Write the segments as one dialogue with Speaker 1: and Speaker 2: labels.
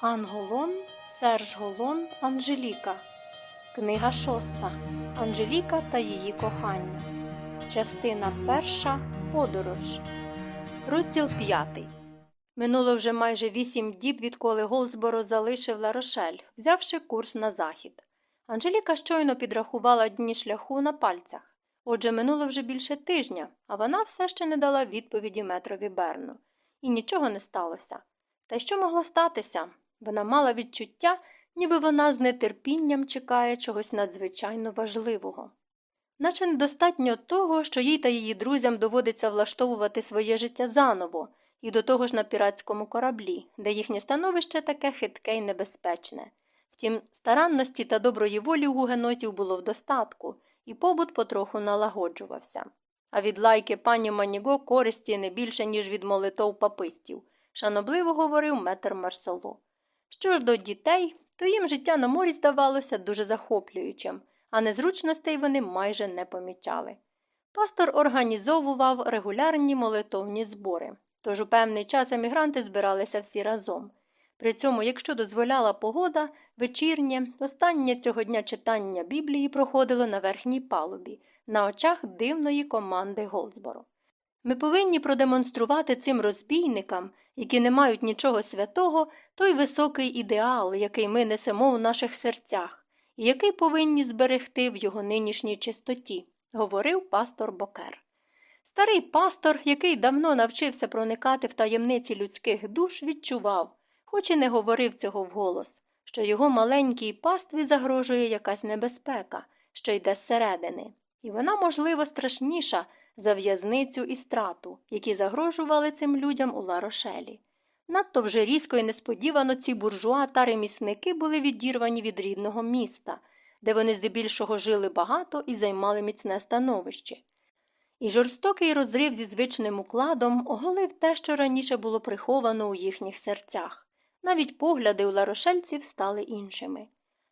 Speaker 1: Анголон, Серж Голон, Анжеліка. Книга шоста. Анжеліка та її кохання. Частина перша. Подорож. Розділ п'ятий. Минуло вже майже вісім діб, відколи Голдсборо залишив Ларошель, взявши курс на захід. Анжеліка щойно підрахувала дні шляху на пальцях. Отже, минуло вже більше тижня, а вона все ще не дала відповіді метрові Берну. І нічого не сталося. Та й що могло статися? Вона мала відчуття, ніби вона з нетерпінням чекає чогось надзвичайно важливого. Наче недостатньо того, що їй та її друзям доводиться влаштовувати своє життя заново, і до того ж на піратському кораблі, де їхнє становище таке хитке й небезпечне. Втім, старанності та доброї волі у гугенотів було в достатку, і побут потроху налагоджувався. А від лайки пані Маніго користі не більше, ніж від молитов папистів, шанобливо говорив метр Марсело. Що ж до дітей, то їм життя на морі здавалося дуже захоплюючим, а незручностей вони майже не помічали. Пастор організовував регулярні молитовні збори, тож у певний час емігранти збиралися всі разом. При цьому, якщо дозволяла погода, вечірнє, останнє цього дня читання Біблії проходило на верхній палубі, на очах дивної команди Голдсборо. Ми повинні продемонструвати цим розбійникам, які не мають нічого святого, той високий ідеал, який ми несемо в наших серцях, і який повинні зберегти в його нинішній чистоті, говорив пастор Бокер. Старий пастор, який давно навчився проникати в таємниці людських душ, відчував, хоч і не говорив цього вголос, що його маленькій пастві загрожує якась небезпека, що йде зсередини, і вона, можливо, страшніша за в'язницю і страту, які загрожували цим людям у Ларошелі. Надто вже різко і несподівано ці буржуа та ремісники були відірвані від рідного міста, де вони здебільшого жили багато і займали міцне становище. І жорстокий розрив зі звичним укладом оголив те, що раніше було приховано у їхніх серцях. Навіть погляди у ларошельців стали іншими.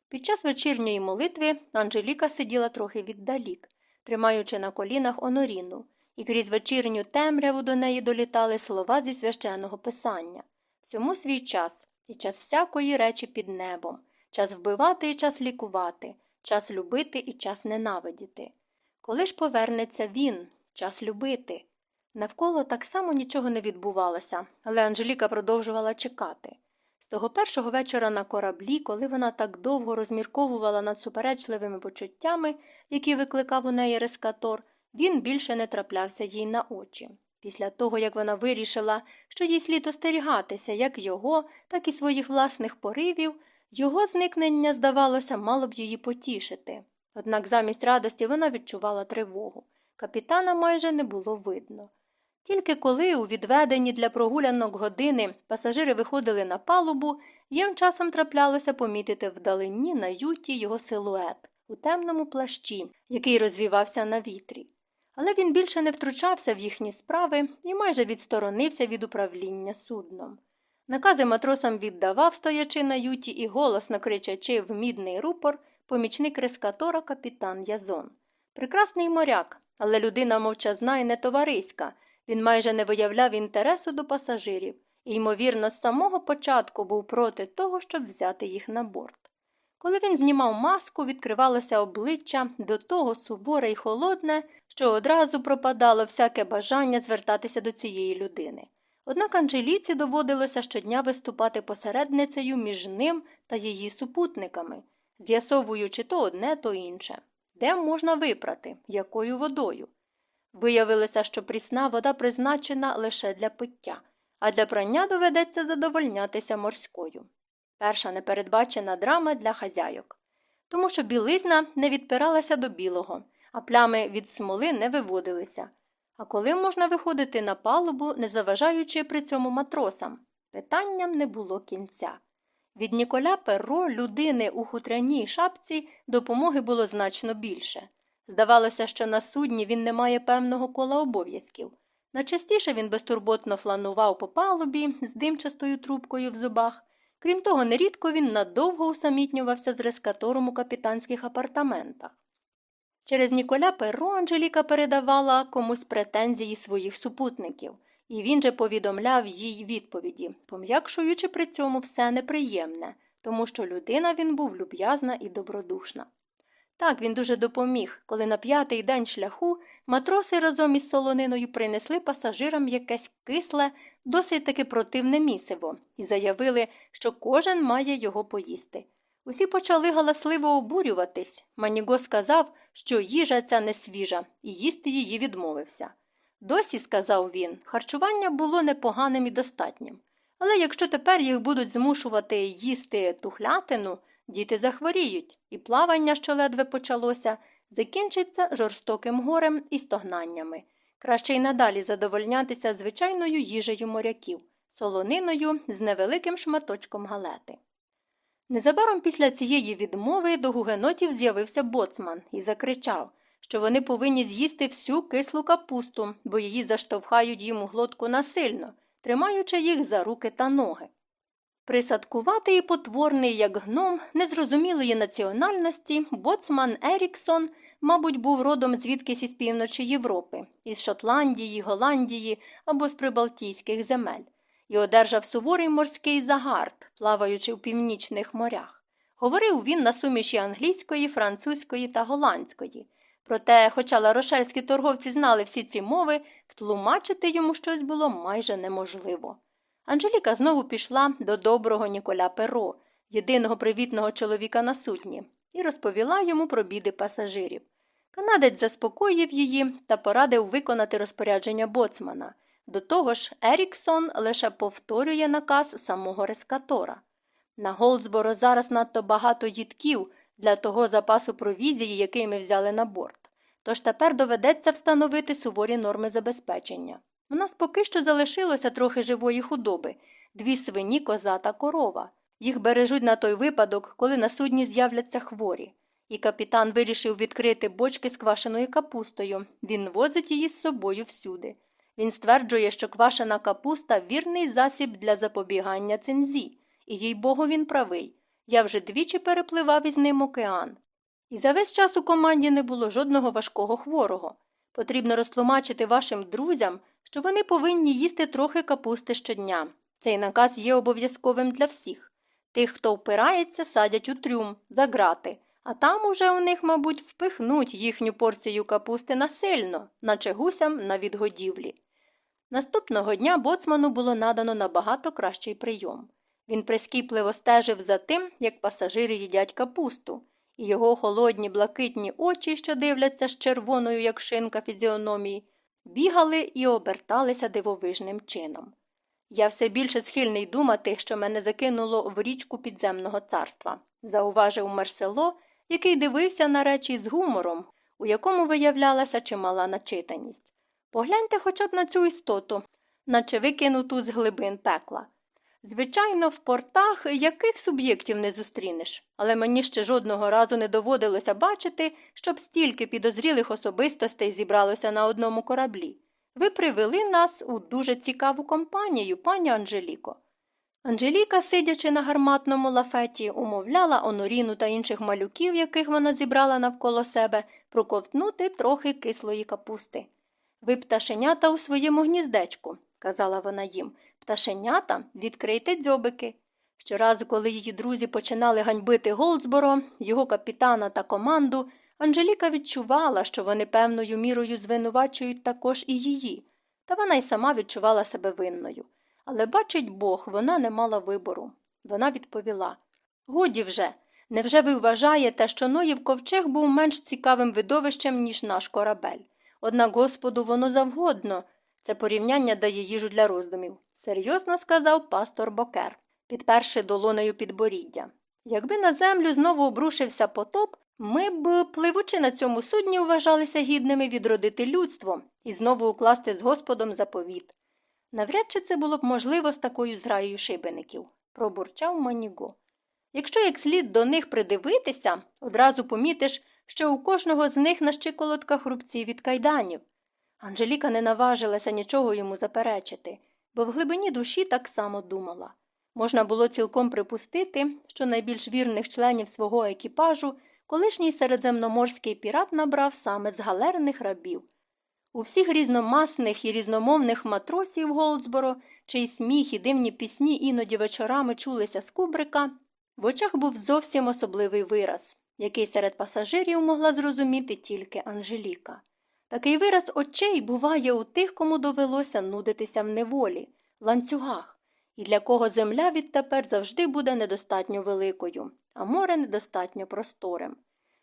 Speaker 1: Під час вечірньої молитви Анжеліка сиділа трохи віддалік, тримаючи на колінах оноріну, і крізь вечірню темряву до неї долітали слова зі священного писання всьому свій час і час всякої речі під небом, час вбивати і час лікувати, час любити і час ненавидіти. Коли ж повернеться він, час любити. Навколо так само нічого не відбувалося, але Анжеліка продовжувала чекати. З того першого вечора на кораблі, коли вона так довго розмірковувала над суперечливими почуттями, які викликав у неї рескатор, він більше не траплявся їй на очі. Після того, як вона вирішила, що їй слід остерігатися як його, так і своїх власних поривів, його зникнення, здавалося, мало б її потішити. Однак замість радості вона відчувала тривогу. Капітана майже не було видно. Тільки коли у відведені для прогулянок години пасажири виходили на палубу, їм часом траплялося помітити вдалині на юті його силует у темному плащі, який розвівався на вітрі. Але він більше не втручався в їхні справи і майже відсторонився від управління судном. Накази матросам віддавав, стоячи на юті і голосно кричачи в мідний рупор, помічник Рескатора капітан Язон. Прекрасний моряк, але людина мовчазна і нетовариська. Він майже не виявляв інтересу до пасажирів і, ймовірно, з самого початку був проти того, щоб взяти їх на борт. Коли він знімав маску, відкривалося обличчя до того суворе й холодне, що одразу пропадало всяке бажання звертатися до цієї людини. Однак Анжеліці доводилося щодня виступати посередницею між ним та її супутниками, з'ясовуючи то одне, то інше, де можна випрати, якою водою. Виявилося, що прісна вода призначена лише для пиття, а для прання доведеться задовольнятися морською. Перша непередбачена драма для хазяйок. Тому що білизна не відпиралася до білого, а плями від смоли не виводилися. А коли можна виходити на палубу, не заважаючи при цьому матросам? Питанням не було кінця. Від Ніколя Перро, людини у хутряній шапці, допомоги було значно більше. Здавалося, що на судні він не має певного кола обов'язків. Найчастіше він безтурботно фланував по палубі з димчастою трубкою в зубах. Крім того, нерідко він надовго усамітнювався з рескатором у капітанських апартаментах. Через Ніколя Перро Анжеліка передавала комусь претензії своїх супутників і він же повідомляв їй відповіді, пом'якшуючи при цьому все неприємне, тому що людина він був люб'язна і добродушна. Так він дуже допоміг, коли на п'ятий день шляху матроси разом із солониною принесли пасажирам якесь кисле, досить таки противне місиво, і заявили, що кожен має його поїсти. Усі почали галасливо обурюватись. Маніго сказав, що їжа ця не свіжа, і їсти її відмовився. Досі, сказав він, харчування було непоганим і достатнім. Але якщо тепер їх будуть змушувати їсти тухлятину, діти захворіють, і плавання, що ледве почалося, закінчиться жорстоким горем і стогнаннями. Краще й надалі задовольнятися звичайною їжею моряків, солониною з невеликим шматочком галети. Незабаром після цієї відмови до гугенотів з'явився боцман і закричав, що вони повинні з'їсти всю кислу капусту, бо її заштовхають їм у глотку насильно, тримаючи їх за руки та ноги. Присадкуватий потворний, як гном, незрозумілої національності, боцман Еріксон, мабуть, був родом звідкись із півночі Європи, із Шотландії, Голландії або з прибалтійських земель, і одержав суворий морський загард, плаваючи в північних морях. Говорив він на суміші англійської, французької та голландської. Проте, хоча ларошельські торговці знали всі ці мови, втлумачити йому щось було майже неможливо. Анжеліка знову пішла до доброго Ніколя Перо, єдиного привітного чоловіка на судні, і розповіла йому про біди пасажирів. Канадець заспокоїв її та порадив виконати розпорядження боцмана. До того ж, Еріксон лише повторює наказ самого рескатора. На Голдсборо зараз надто багато їдків для того запасу провізії, який ми взяли на борт. Тож тепер доведеться встановити суворі норми забезпечення. У нас поки що залишилося трохи живої худоби дві свині, коза та корова. Їх бережуть на той випадок, коли на судні з'являться хворі. І капітан вирішив відкрити бочки з квашеною капустою. Він возить її з собою всюди. Він стверджує, що квашена капуста вірний засіб для запобігання цинзі, і їй богу, він правий. Я вже двічі перепливав із ним океан. І за весь час у команді не було жодного важкого хворого. Потрібно розтлумачити вашим друзям, що вони повинні їсти трохи капусти щодня. Цей наказ є обов'язковим для всіх. Тих, хто впирається, садять у трюм, за грати, а там уже у них, мабуть, впихнуть їхню порцію капусти насильно, наче гусям на відгодівлі. Наступного дня боцману було надано набагато кращий прийом. Він прискіпливо стежив за тим, як пасажири їдять капусту, і його холодні блакитні очі, що дивляться з червоною, як шинка фізіономії, бігали і оберталися дивовижним чином. Я все більше схильний думати, що мене закинуло в річку підземного царства, зауважив Марсело, який дивився на речі з гумором, у якому виявлялася чимала начитаність. Погляньте хоча б на цю істоту, наче викинуту з глибин пекла. Звичайно, в портах яких суб'єктів не зустрінеш, але мені ще жодного разу не доводилося бачити, щоб стільки підозрілих особистостей зібралося на одному кораблі. Ви привели нас у дуже цікаву компанію, пані Анжеліко. Анжеліка, сидячи на гарматному лафеті, умовляла Оноріну та інших малюків, яких вона зібрала навколо себе, проковтнути трохи кислої капусти. Ви пташенята у своєму гніздечку, казала вона їм. Пташенята, відкрийте дзьобики. Щоразу, коли її друзі починали ганьбити Голдсборо, його капітана та команду, Анжеліка відчувала, що вони певною мірою звинувачують також і її, та вона й сама відчувала себе винною. Але, бачить Бог, вона не мала вибору. Вона відповіла Годі вже. Невже ви вважаєте, що Ноїв ковчег був менш цікавим видовищем, ніж наш корабель? Однак Господу воно завгодно. Це порівняння дає їжу для роздумів серйозно сказав пастор Бокер, підперши долонею підборіддя. Якби на землю знову обрушився потоп, ми б, пливучи на цьому судні, вважалися гідними відродити людство і знову укласти з Господом заповіт. Навряд чи це було б можливо з такою зграєю шибеників, пробурчав Маніго. Якщо як слід до них придивитися, одразу помітиш, що у кожного з них на щиколотках рубці від кайданів. Анжеліка не наважилася нічого йому заперечити бо в глибині душі так само думала. Можна було цілком припустити, що найбільш вірних членів свого екіпажу колишній середземноморський пірат набрав саме з галерних рабів. У всіх різномасних і різномовних матросів Голдсборо, чий сміх і дивні пісні іноді вечорами чулися з кубрика, в очах був зовсім особливий вираз, який серед пасажирів могла зрозуміти тільки Анжеліка. Такий вираз очей буває у тих, кому довелося нудитися в неволі, ланцюгах, і для кого земля відтепер завжди буде недостатньо великою, а море недостатньо просторим.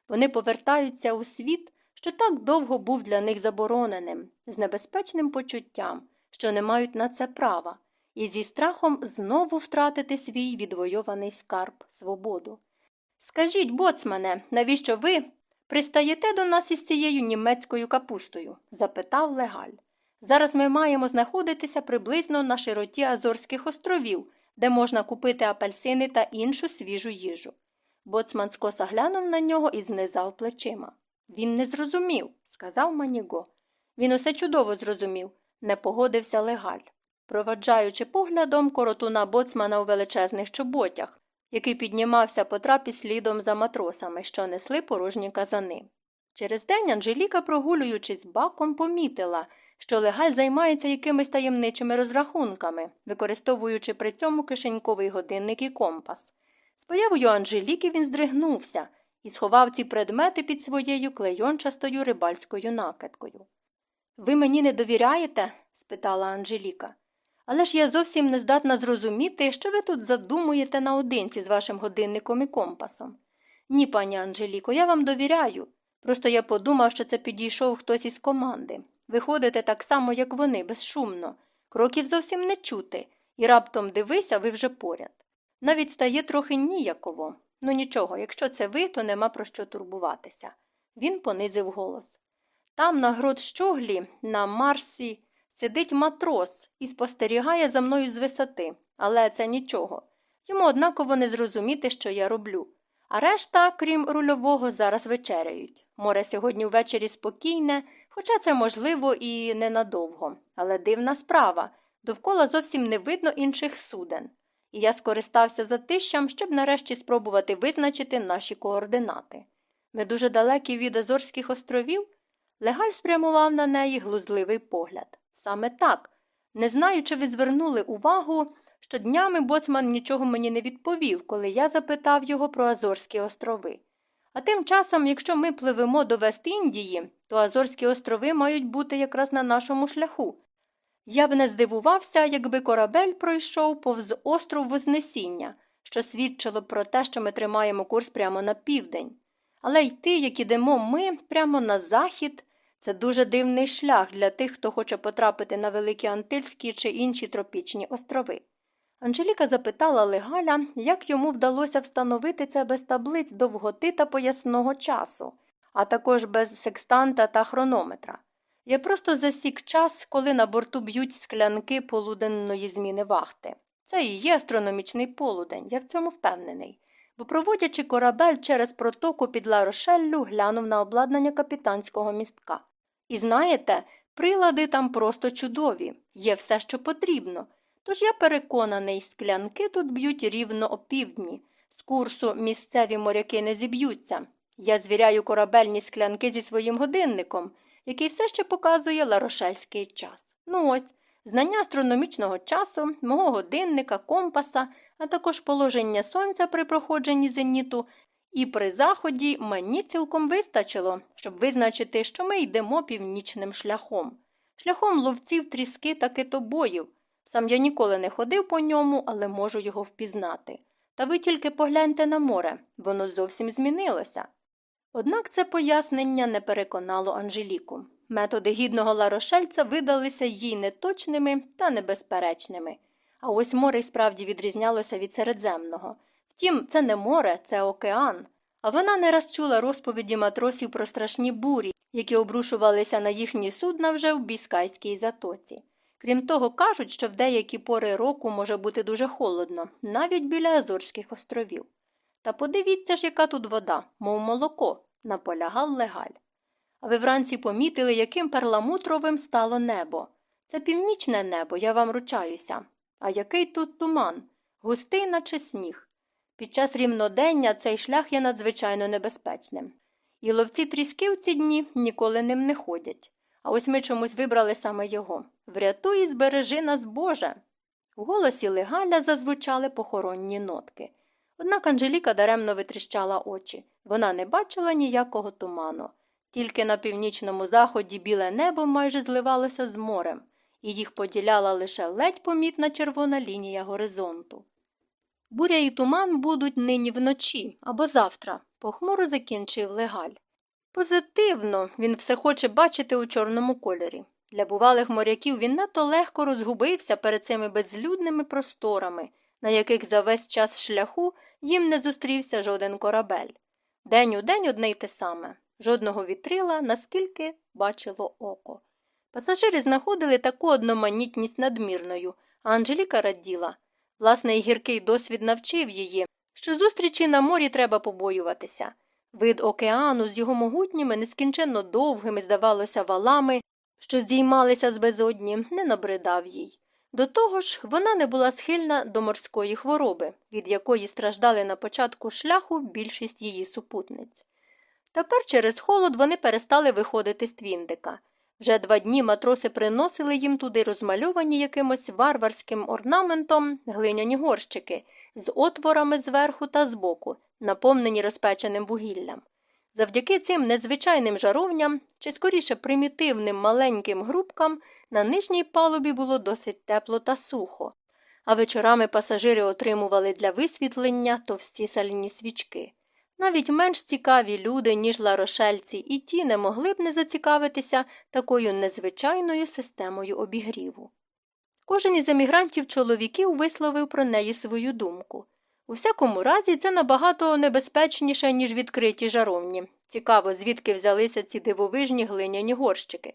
Speaker 1: Вони повертаються у світ, що так довго був для них забороненим, з небезпечним почуттям, що не мають на це права, і зі страхом знову втратити свій відвойований скарб, свободу. Скажіть, боцмане, навіщо ви пристаєте до нас із цією німецькою капустою? запитав Легаль. Зараз ми маємо знаходитися приблизно на широті Азорських островів, де можна купити апельсини та іншу свіжу їжу. Боцман скоса глянув на нього і знизав плечима. Він не зрозумів, сказав Маніго. Він усе чудово зрозумів, не погодився Легаль, проваджаючи поглядом коротуна боцмана у величезних чоботях, який піднімався по трапі слідом за матросами, що несли порожні казани. Через день Анжеліка, прогулюючись баком, помітила, що легаль займається якимись таємничими розрахунками, використовуючи при цьому кишеньковий годинник і компас. З появою Анжеліки він здригнувся і сховав ці предмети під своєю клейончастою рибальською накидкою. Ви мені не довіряєте? спитала Анжеліка. Але ж я зовсім не здатна зрозуміти, що ви тут задумуєте наодинці з вашим годинником і компасом. Ні, пані Анжеліко, я вам довіряю. Просто я подумав, що це підійшов хтось із команди. Ви ходите так само, як вони, безшумно, кроків зовсім не чути, і раптом дивися, ви вже поряд. Навіть стає трохи ніяково. Ну нічого, якщо це ви, то нема про що турбуватися. Він понизив голос. Там, на грот щоглі, на Марсі, сидить матрос і спостерігає за мною з висоти, але це нічого. Йому однаково не зрозуміти, що я роблю. А решта, крім рульового, зараз вечеряють. Море сьогодні ввечері спокійне, хоча це можливо і ненадовго. Але дивна справа довкола зовсім не видно інших суден. І я скористався затищем, щоб нарешті спробувати визначити наші координати. Ми дуже далекі від Азорських островів. Легаль спрямував на неї глузливий погляд. Саме так. Не знаю, чи ви звернули увагу, що днями боцман нічого мені не відповів, коли я запитав його про Азорські острови. А тим часом, якщо ми пливемо до Вест-Індії, то Азорські острови мають бути якраз на нашому шляху. Я б не здивувався, якби корабель пройшов повз остров Вознесіння, що свідчило про те, що ми тримаємо курс прямо на південь. Але йти, як ідемо ми, прямо на захід, це дуже дивний шлях для тих, хто хоче потрапити на Великі Антильські чи інші тропічні острови. Анжеліка запитала Легаля, як йому вдалося встановити це без таблиць довготи та поясного часу, а також без секстанта та хронометра. Я просто засік час, коли на борту б'ють склянки полуденної зміни вахти. Це і є астрономічний полудень, я в цьому впевнений. Бо, проводячи корабель через протоку під Ларошеллю, глянув на обладнання капітанського містка. І знаєте, прилади там просто чудові, є все, що потрібно. Тож я переконаний, склянки тут б'ють рівно опівдні. З курсу місцеві моряки не зіб'ються. Я звіряю корабельні склянки зі своїм годинником, який все ще показує ларошельський час. Ну ось, знання астрономічного часу, мого годинника, компаса, а також положення сонця при проходженні зеніту, і при заході мені цілком вистачило, щоб визначити, що ми йдемо північним шляхом, шляхом ловців тріски та китобоїв. Сам я ніколи не ходив по ньому, але можу його впізнати. Та ви тільки погляньте на море, воно зовсім змінилося. Однак це пояснення не переконало Анжеліку. Методи гідного ларошельця видалися їй неточними та небезперечними. А ось море справді відрізнялося від середземного. Втім, це не море, це океан. А вона не раз чула розповіді матросів про страшні бурі, які обрушувалися на їхні судна вже в Біскайській затоці. Крім того, кажуть, що в деякі пори року може бути дуже холодно, навіть біля Азорських островів. Та подивіться ж, яка тут вода, мов молоко, наполягав легаль. А ви вранці помітили, яким перламутровим стало небо. Це північне небо, я вам ручаюся. А який тут туман, густий, наче сніг. Під час рівнодення цей шлях є надзвичайно небезпечним. І ловці тріски в ці дні ніколи ним не ходять. а ось ми чомусь вибрали саме його. Врятуй і збережи нас, Боже. У голосі легаля зазвучали похоронні нотки. Однак Анжеліка даремно витріщала очі. Вона не бачила ніякого туману. Тільки на північному заході біле небо майже зливалося з морем, і їх поділяла лише ледь помітна червона лінія горизонту. Буря і туман будуть нині вночі або завтра, похмуро закінчив легаль. Позитивно, він все хоче бачити у чорному кольорі. Для бувалих моряків він надто легко розгубився перед цими безлюдними просторами, на яких за весь час шляху їм не зустрівся жоден корабель. День у день одне й те саме, жодного вітрила, наскільки бачило око. Пасажири знаходили таку одноманітність надмірною, а Анжеліка раділа. Власний гіркий досвід навчив її, що зустрічі на морі треба побоюватися. Вид океану з його могутніми, нескінченно довгими, здавалося, валами, що здіймалися з безодні, не набридав їй. До того ж, вона не була схильна до морської хвороби, від якої страждали на початку шляху більшість її супутниць. Тепер через холод вони перестали виходити з твіндика. Вже два дні матроси приносили їм туди розмальовані якимось варварським орнаментом глиняні горщики з отворами зверху та збоку, наповнені розпеченим вугіллям. Завдяки цим незвичайним жаровням, чи скоріше примітивним маленьким грубкам, на нижній палубі було досить тепло та сухо, а вечорами пасажири отримували для висвітлення товсті сальні свічки. Навіть менш цікаві люди, ніж ларошельці, і ті не могли б не зацікавитися такою незвичайною системою обігріву. Кожен із емігрантів чоловіків висловив про неї свою думку. У всякому разі, це набагато небезпечніше, ніж відкриті жаровні. Цікаво, звідки взялися ці дивовижні глиняні горщики.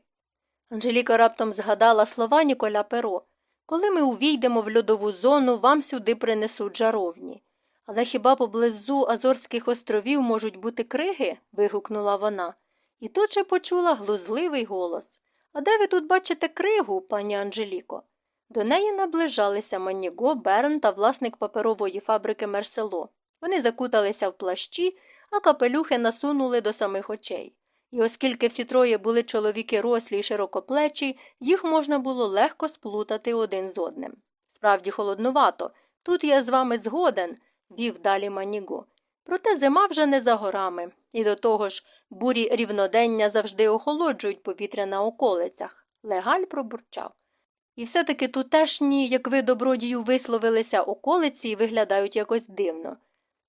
Speaker 1: Анжеліка раптом згадала слова Ніколя Перо Коли ми увійдемо в льодову зону, вам сюди принесуть жаровні. Але хіба поблизу Азорських островів можуть бути криги? вигукнула вона. І тут же почула глузливий голос А де ви тут бачите кригу, пані Анжеліко? До неї наближалися Маніго, Берн та власник паперової фабрики Мерсело. Вони закуталися в плащі, а капелюхи насунули до самих очей. І оскільки всі троє були чоловіки рослі й широкоплечі, їх можна було легко сплутати один з одним. Справді холоднувато, тут я з вами згоден, вів далі Маніго. Проте зима вже не за горами, і до того ж бурі рівнодення завжди охолоджують повітря на околицях. Легаль пробурчав. І все таки тутешні, як ви добродію висловилися, околиці виглядають якось дивно.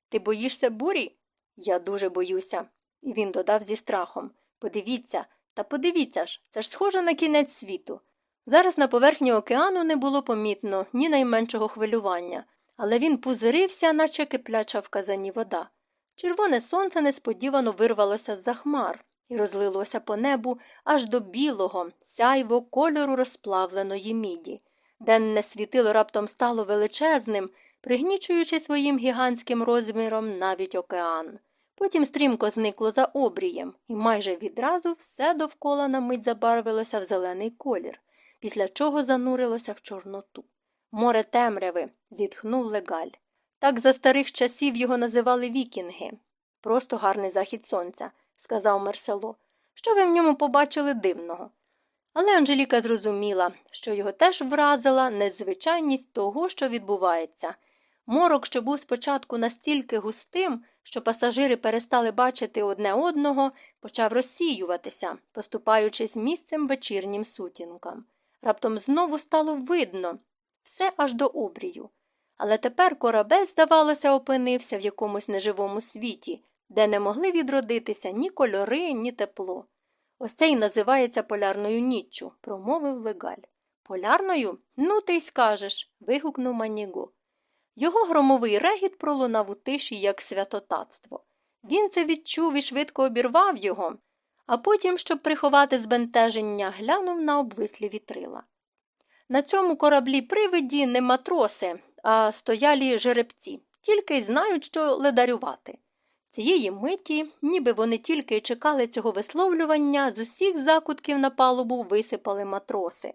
Speaker 1: Ти боїшся бурі? Я дуже боюся. І він додав зі страхом Подивіться, та подивіться ж, це ж схоже на кінець світу. Зараз на поверхні океану не було помітно ні найменшого хвилювання, але він пузирився, наче кипляча в казані вода. Червоне сонце несподівано вирвалося з за хмар і розлилося по небу аж до білого, сяйво кольору розплавленої міді. Денне світило раптом стало величезним, пригнічуючи своїм гігантським розміром навіть океан. Потім стрімко зникло за обрієм, і майже відразу все довкола на мить забарвилося в зелений колір, після чого занурилося в Чорноту. Море темряви, зітхнув легаль. Так за старих часів його називали вікінги. Просто гарний захід сонця, сказав Мерсело. Що ви в ньому побачили дивного? Але Анжеліка зрозуміла, що його теж вразила незвичайність того, що відбувається. Морок, що був спочатку настільки густим, що пасажири перестали бачити одне одного, почав розсіюватися, поступаючись місцем вечірнім сутінкам. Раптом знову стало видно все аж до обрію. Але тепер корабель, здавалося, опинився в якомусь неживому світі, де не могли відродитися ні кольори, ні тепло. Ось це й називається полярною ніччю, промовив легаль. Полярною? Ну, ти й скажеш. вигукнув Маніго. Його громовий регіт пролунав у тиші, як святотатство. Він це відчув і швидко обірвав його, а потім, щоб приховати збентеження, глянув на обвислі вітрила. На цьому кораблі привиді не матроси, а стоялі жеребці, тільки й знають, що ледарювати. Цієї миті, ніби вони тільки й чекали цього висловлювання, з усіх закутків на палубу висипали матроси.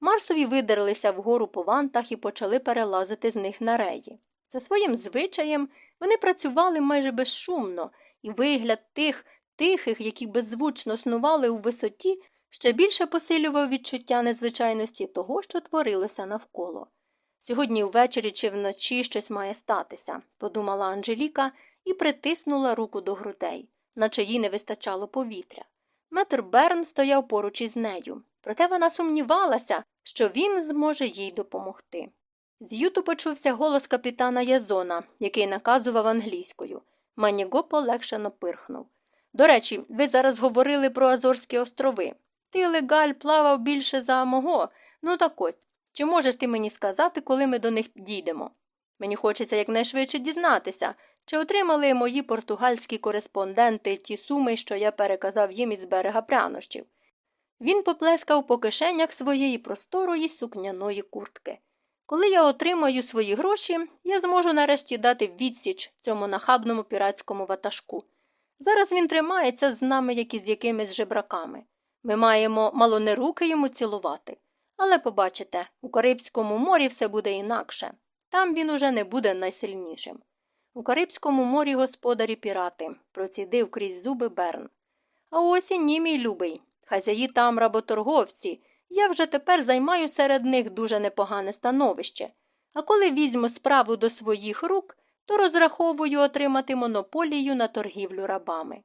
Speaker 1: Марсові видерлися вгору по вантах і почали перелазити з них на реї. За своїм звичаєм вони працювали майже безшумно, і вигляд тих тихих, які беззвучно снували у висоті, ще більше посилював відчуття незвичайності того, що творилося навколо. Сьогодні ввечері чи вночі щось має статися, подумала Анжеліка і притиснула руку до грудей, наче їй не вистачало повітря. Метр Берн стояв поруч із нею, проте вона сумнівалася, що він зможе їй допомогти. З юту почувся голос капітана Язона, який наказував англійською. Маніго полегшено пирхнув. До речі, ви зараз говорили про Азорські острови. Ти, легаль, плавав більше за мого. Ну так ось. Чи можеш ти мені сказати, коли ми до них дійдемо? Мені хочеться якнайшвидше дізнатися, чи отримали мої португальські кореспонденти ті суми, що я переказав їм із берега прянощів. Він поплескав по кишенях своєї просторої сукняної куртки. Коли я отримаю свої гроші, я зможу нарешті дати відсіч цьому нахабному піратському ватажку. Зараз він тримається з нами, як і з якимись жебраками. Ми маємо мало не руки йому цілувати. Але побачите, у Карибському морі все буде інакше. Там він уже не буде найсильнішим. У Карибському морі господарі пірати, процідив крізь зуби Берн. А ось і ні, мій любий. Хазяї там работорговці. Я вже тепер займаю серед них дуже непогане становище. А коли візьму справу до своїх рук, то розраховую отримати монополію на торгівлю рабами.